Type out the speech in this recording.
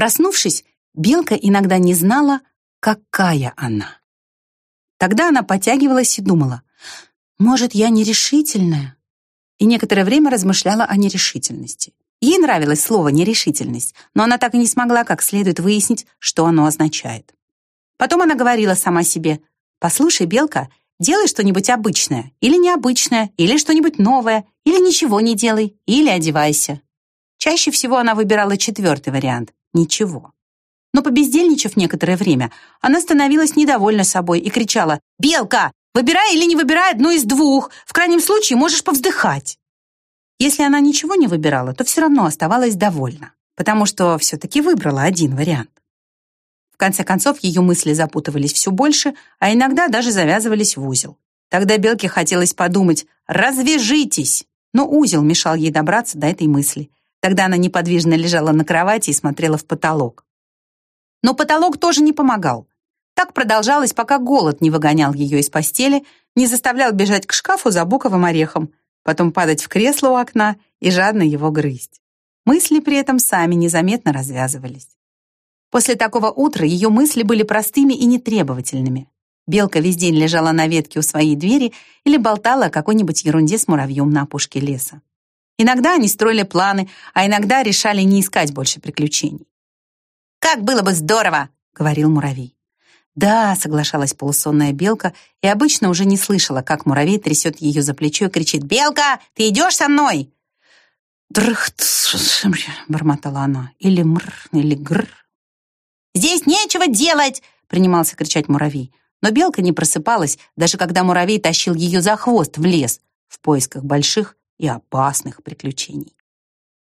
Проснувшись, белка иногда не знала, какая она. Тогда она потягивалась и думала, «Может, я нерешительная?» И некоторое время размышляла о нерешительности. Ей нравилось слово «нерешительность», но она так и не смогла как следует выяснить, что оно означает. Потом она говорила сама себе, «Послушай, Белка, делай что-нибудь обычное, или необычное, или что-нибудь новое, или ничего не делай, или одевайся». Чаще всего она выбирала четвертый вариант — ничего. Но побездельничав некоторое время, она становилась недовольна собой и кричала «Белка, выбирай или не выбирай одно из двух, в крайнем случае можешь повздыхать». Если она ничего не выбирала, то все равно оставалась довольна, потому что все-таки выбрала один вариант. В конце концов, ее мысли запутывались все больше, а иногда даже завязывались в узел. Тогда Белке хотелось подумать «развяжитесь!», но узел мешал ей добраться до этой мысли. Тогда она неподвижно лежала на кровати и смотрела в потолок. Но потолок тоже не помогал. Так продолжалось, пока голод не выгонял ее из постели, не заставлял бежать к шкафу за буковым орехом, потом падать в кресло у окна и жадно его грызть. Мысли при этом сами незаметно развязывались. После такого утра ее мысли были простыми и нетребовательными. Белка весь день лежала на ветке у своей двери или болтала о какой-нибудь ерунде с муравьем на опушке леса. Иногда они строили планы, а иногда решали не искать больше приключений. «Как было бы здорово!» — говорил муравей. «Да», — соглашалась полусонная белка и обычно уже не слышала, как муравей трясет ее за плечо и кричит «Белка, ты идешь со мной?» «Дрыхт», — бормотала она, или «мр», или «гр». «Здесь нечего делать!» — принимался кричать муравей. Но белка не просыпалась, даже когда муравей тащил ее за хвост в лес в поисках больших и опасных приключений.